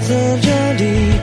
在这里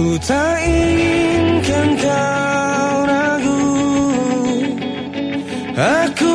Ku tak inginkan kau ragu. Aku